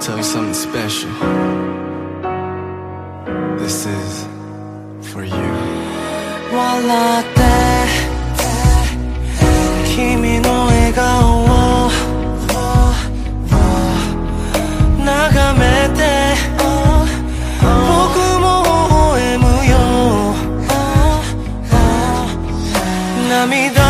tell you something special. This is for you. 笑って君の笑顔を眺めて僕も微笑むよ涙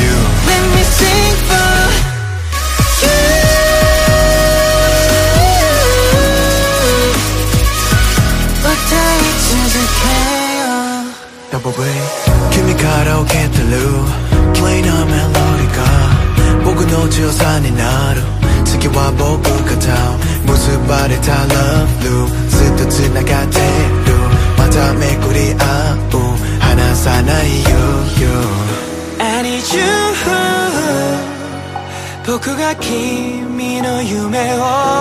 Double V 君から受け取る Play なメロディが僕の強さになる次は僕が歌う結ばれた Love Loop ずっと繋がってるまためくり合う離さない You, You I need you 僕が君の夢を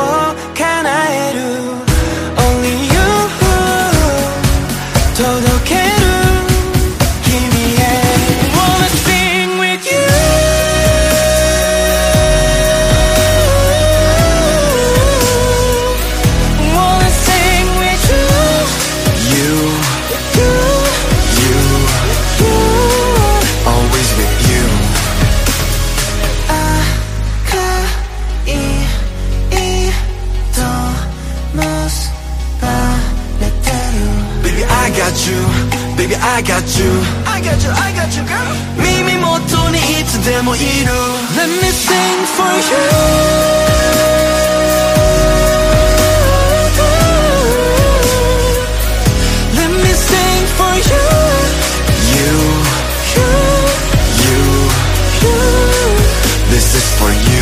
I got you. I got you, I got you, girl. 耳元にいつでもいる Let me sing for you. This is for you.